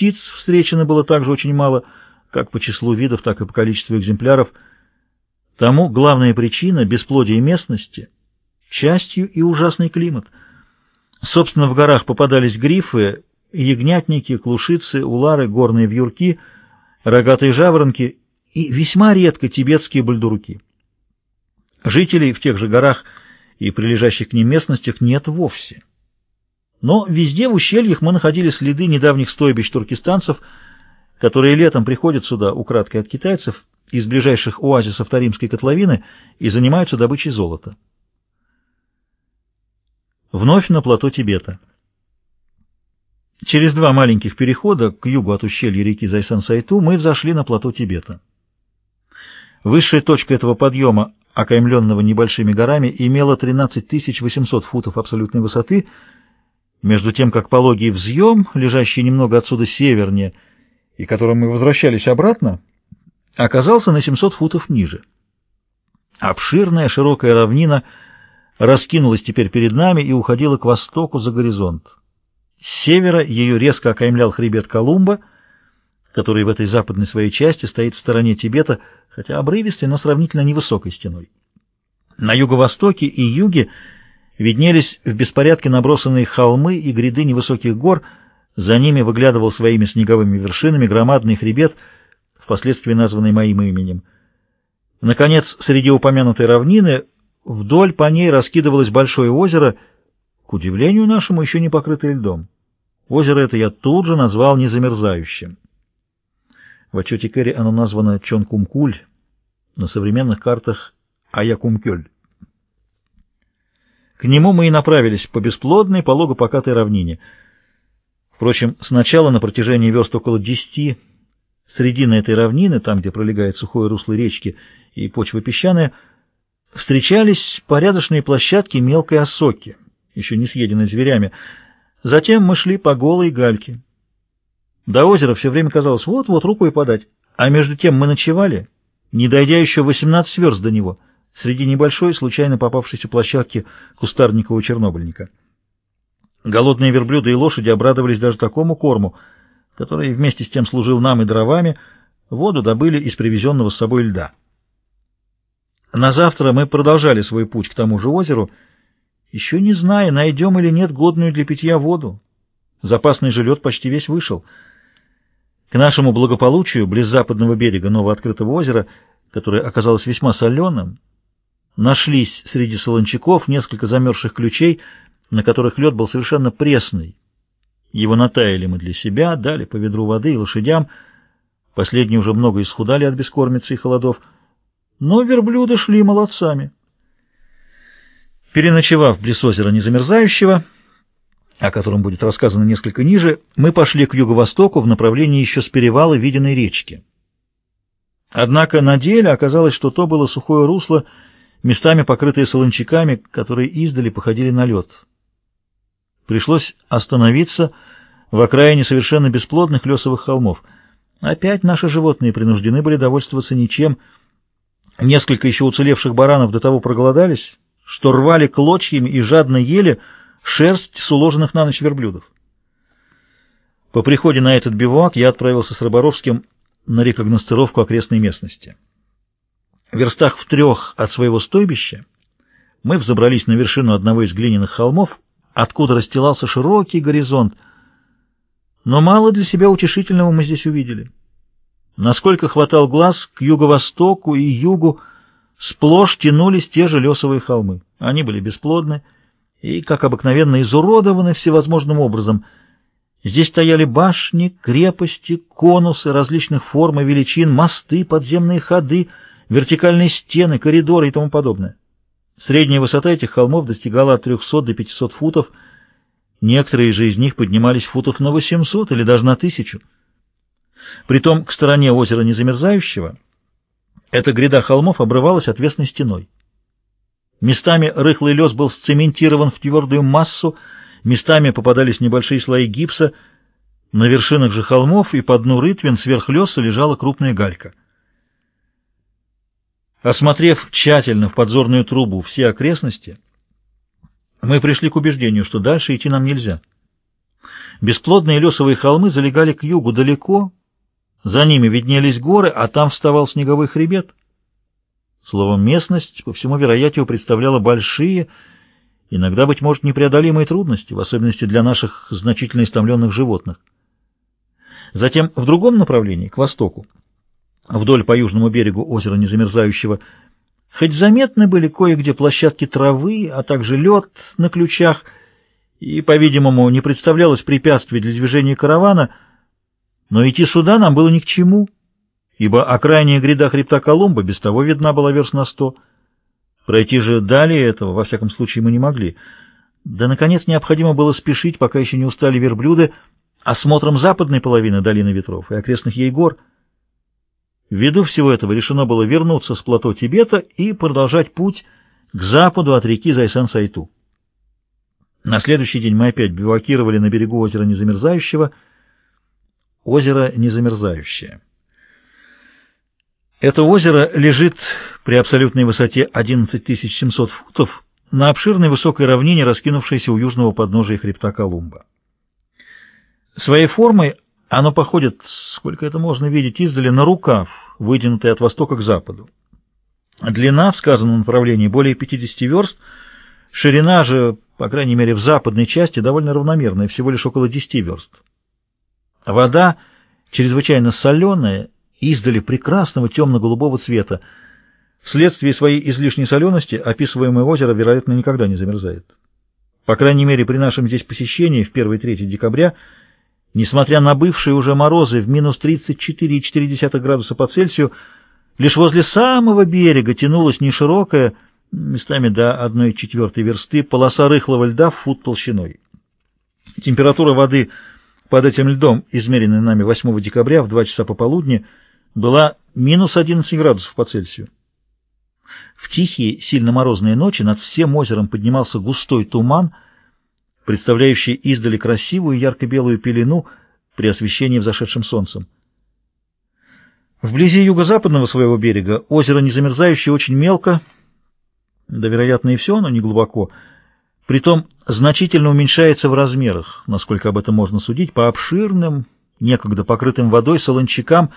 птиц встречено было также очень мало, как по числу видов, так и по количеству экземпляров. Тому главная причина — бесплодие местности, частью и ужасный климат. Собственно, в горах попадались грифы, ягнятники, клушицы, улары, горные вьюрки, рогатые жаворонки и весьма редко тибетские бульдуруки. Жителей в тех же горах и прилежащих к ним местностях нет вовсе. Но везде в ущельях мы находили следы недавних стойбищ туркестанцев, которые летом приходят сюда украдкой от китайцев из ближайших оазисов Таримской котловины и занимаются добычей золота. Вновь на плато Тибета. Через два маленьких перехода к югу от ущелья реки Зайсан-Сайту мы взошли на плато Тибета. Высшая точка этого подъема, окаймленного небольшими горами, имела 13 800 футов абсолютной высоты, между тем как пологий взъем, лежащий немного отсюда севернее, и которым мы возвращались обратно, оказался на 700 футов ниже. Обширная широкая равнина раскинулась теперь перед нами и уходила к востоку за горизонт. С севера ее резко окаймлял хребет Колумба, который в этой западной своей части стоит в стороне Тибета, хотя обрывистой, но сравнительно невысокой стеной. На юго-востоке и юге виднелись в беспорядке набросанные холмы и гряды невысоких гор, за ними выглядывал своими снеговыми вершинами громадный хребет, впоследствии названный моим именем. Наконец, среди упомянутой равнины, вдоль по ней раскидывалось большое озеро, к удивлению нашему, еще не покрытое льдом. Озеро это я тут же назвал незамерзающим. В отчете Керри оно названо Чонкумкуль, на современных картах Аякумкёль. К нему мы и направились по бесплодной, полого покатой равнине. Впрочем, сначала на протяжении верст около десяти средина этой равнины, там, где пролегает сухое русло речки и почва песчаная, встречались порядочные площадки мелкой осоки, еще не съеденной зверями. Затем мы шли по голой гальке. До озера все время казалось вот-вот рукой подать, а между тем мы ночевали, не дойдя еще 18 верст до него, среди небольшой, случайно попавшейся площадки кустарникового чернобыльника. Голодные верблюды и лошади обрадовались даже такому корму, который вместе с тем служил нам и дровами, воду добыли из привезенного с собой льда. На завтра мы продолжали свой путь к тому же озеру, еще не зная, найдем или нет годную для питья воду. Запасный же лед почти весь вышел. К нашему благополучию, близ западного берега новооткрытого озера, которое оказалось весьма соленым, нашлись среди солончаков несколько замерзших ключей, на которых лед был совершенно пресный. Его натаяли мы для себя, дали по ведру воды и лошадям. Последние уже много исхудали от бескормицы и холодов, но верблюды шли молодцами. Переночевав близ озера Незамерзающего, о котором будет рассказано несколько ниже, мы пошли к юго-востоку в направлении еще с перевала виденной речки. Однако на деле оказалось, что то было сухое русло, местами покрытое солончаками, которые издали походили на лед. Пришлось остановиться в окраине совершенно бесплодных лесовых холмов. Опять наши животные принуждены были довольствоваться ничем. Несколько еще уцелевших баранов до того проголодались, что рвали клочьями и жадно ели шерсть с уложенных на ночь верблюдов. По приходе на этот бивуак я отправился с Рыборовским на рекогностировку окрестной местности. Верстах в трех от своего стойбища мы взобрались на вершину одного из глиняных холмов, откуда расстилался широкий горизонт. Но мало для себя утешительного мы здесь увидели. Насколько хватал глаз, к юго-востоку и югу Сплошь тянулись те же лесовые холмы. Они были бесплодны и, как обыкновенно, изуродованы всевозможным образом. Здесь стояли башни, крепости, конусы различных форм и величин, мосты, подземные ходы, вертикальные стены, коридоры и тому подобное. Средняя высота этих холмов достигала от 300 до 500 футов, некоторые же из них поднимались футов на 800 или даже на 1000. Притом к стороне озера Незамерзающего — эта гряда холмов обрывалась отвесной стеной. Местами рыхлый лес был сцементирован в твердую массу, местами попадались небольшие слои гипса. На вершинах же холмов и по дну рытвин сверх леса лежала крупная галька. Осмотрев тщательно в подзорную трубу все окрестности, мы пришли к убеждению, что дальше идти нам нельзя. Бесплодные лесовые холмы залегали к югу далеко, за ними виднелись горы, а там вставал снеговой хребет. Словом, местность, по всему вероятию, представляла большие, иногда, быть может, непреодолимые трудности, в особенности для наших значительно истомленных животных. Затем в другом направлении, к востоку, вдоль по южному берегу озера Незамерзающего, хоть заметны были кое-где площадки травы, а также лед на ключах, и, по-видимому, не представлялось препятствий для движения каравана, но идти сюда нам было ни к чему, ибо окрайняя гряда хребта Колумба без того видна была верст на сто. Пройти же далее этого, во всяком случае, мы не могли. Да, наконец, необходимо было спешить, пока еще не устали верблюды, осмотром западной половины долины ветров и окрестных ей гор. Ввиду всего этого решено было вернуться с плато Тибета и продолжать путь к западу от реки Зайсан-Сайту. На следующий день мы опять бивакировали на берегу озера Незамерзающего. Озеро Незамерзающее. Это озеро лежит при абсолютной высоте 11 700 футов на обширной высокой равнине, раскинувшейся у южного подножия хребта Колумба. Своей формой оно походит, сколько это можно видеть издали, на рукав, вытянутый от востока к западу. Длина в сказанном направлении более 50 верст, ширина же, по крайней мере, в западной части довольно равномерная, всего лишь около 10 верст. Вода чрезвычайно соленая, издали прекрасного темно-голубого цвета. Вследствие своей излишней солености описываемое озеро, вероятно, никогда не замерзает. По крайней мере, при нашем здесь посещении в 1-3 декабря – Несмотря на бывшие уже морозы в минус 34,4 градуса по Цельсию, лишь возле самого берега тянулась неширокая, местами до 1,4 версты, полоса рыхлого льда в фут толщиной. Температура воды под этим льдом, измеренная нами 8 декабря в 2 часа пополудни, была минус 11 градусов по Цельсию. В тихие, сильно морозные ночи над всем озером поднимался густой туман — представляющий издали красивую ярко-белую пелену при освещении взошедшим солнцем. Вблизи юго-западного своего берега озеро незамерзающее очень мелко, да, вероятно, и все, но не глубоко, притом значительно уменьшается в размерах, насколько об этом можно судить, по обширным, некогда покрытым водой солончакам,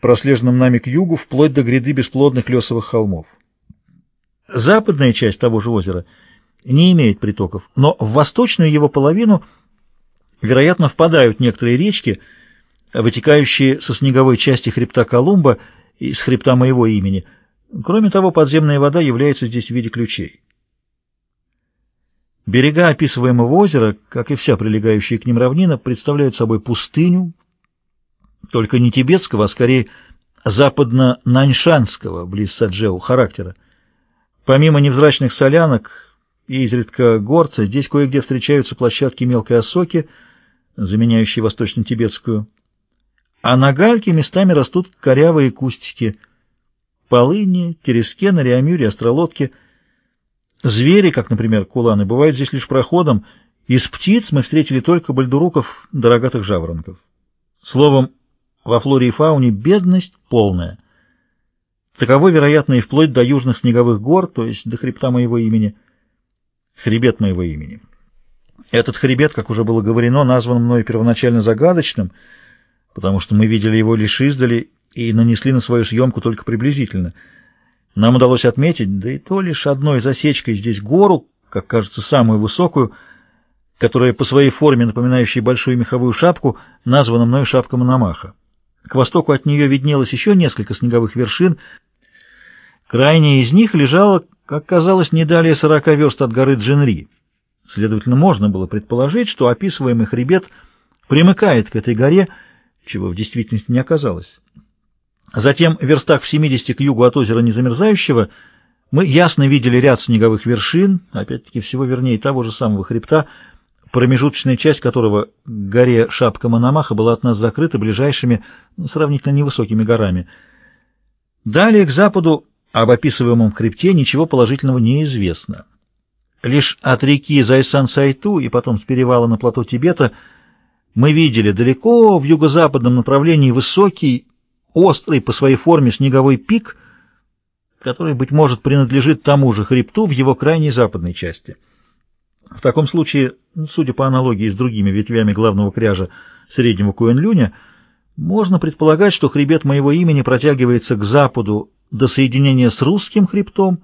прослеженным нами к югу, вплоть до гряды бесплодных лесовых холмов. Западная часть того же озера — не имеет притоков, но в восточную его половину, вероятно, впадают некоторые речки, вытекающие со снеговой части хребта Колумба и с хребта моего имени. Кроме того, подземная вода является здесь в виде ключей. Берега описываемого озера, как и вся прилегающая к ним равнина, представляют собой пустыню, только не тибетского, а скорее западно-наньшанского, близ Саджеу, характера. Помимо невзрачных солянок, и изредка горца, здесь кое-где встречаются площадки мелкой осоки, заменяющие восточно-тибетскую, а на гальке местами растут корявые кустики, полыни, терескены, реамюри, остролодки. Звери, как, например, куланы, бывают здесь лишь проходом, из птиц мы встретили только бальдуруков, дорогатых жаворонков. Словом, во флоре и фауне бедность полная. Таково, вероятно, и вплоть до южных снеговых гор, то есть до хребта моего имени – хребет моего имени. Этот хребет, как уже было говорено, назван мною первоначально загадочным, потому что мы видели его лишь издали и нанесли на свою съемку только приблизительно. Нам удалось отметить, да и то лишь одной засечкой здесь гору, как кажется, самую высокую, которая по своей форме, напоминающей большую меховую шапку, названа мною шапка Мономаха. К востоку от нее виднелось еще несколько снеговых вершин. Крайняя из них лежала как казалось, не далее сорока верст от горы Джинри. Следовательно, можно было предположить, что описываемый хребет примыкает к этой горе, чего в действительности не оказалось. Затем, в верстах в 70 к югу от озера Незамерзающего, мы ясно видели ряд снеговых вершин, опять-таки всего вернее того же самого хребта, промежуточная часть которого к горе Шапка Мономаха была от нас закрыта ближайшими, сравнительно невысокими горами. Далее к западу об описываемом хребте ничего положительного не известно. Лишь от реки Зайсан-Сайту и потом с перевала на плато Тибета мы видели далеко в юго-западном направлении высокий, острый по своей форме снеговой пик, который, быть может, принадлежит тому же хребту в его крайней западной части. В таком случае, судя по аналогии с другими ветвями главного кряжа среднего Куэнлюня, можно предполагать, что хребет моего имени протягивается к западу до соединения с русским хребтом